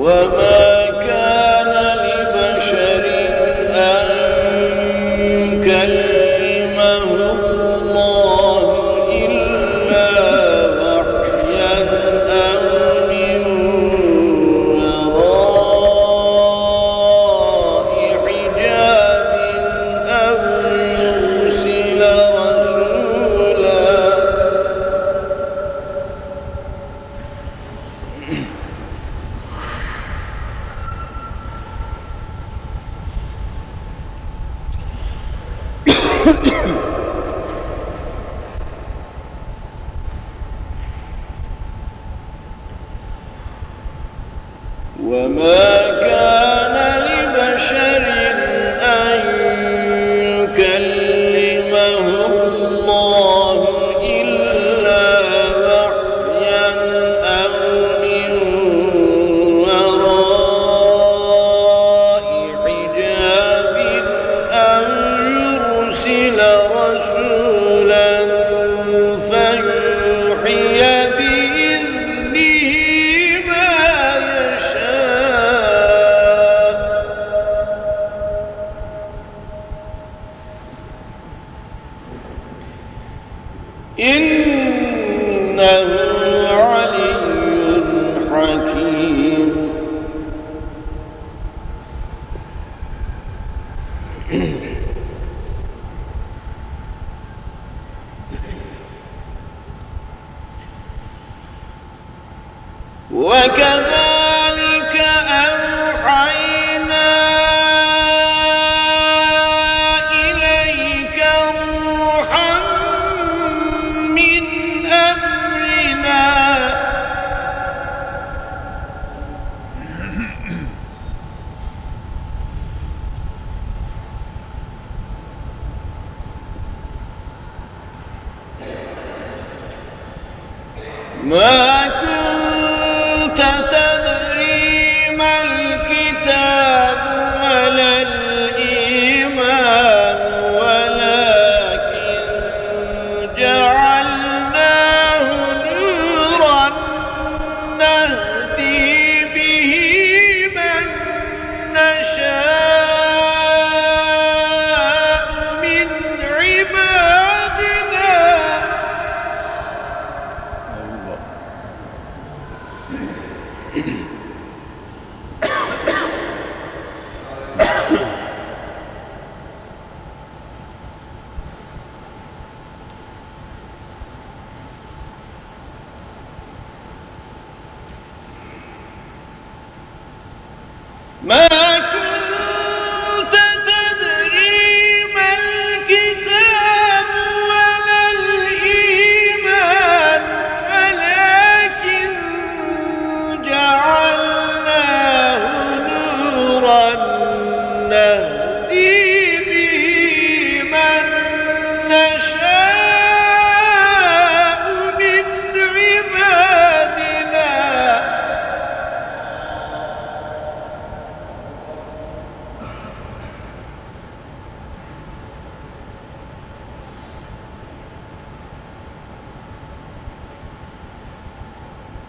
وما كان لبشر أن كلمة وما كان وكذا ما ما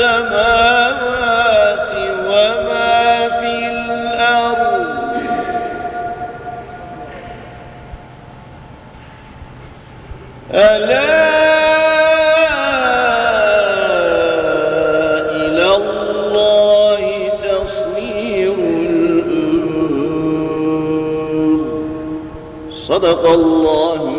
السماوات وما في الأرض. ألا إلى الله صدق الله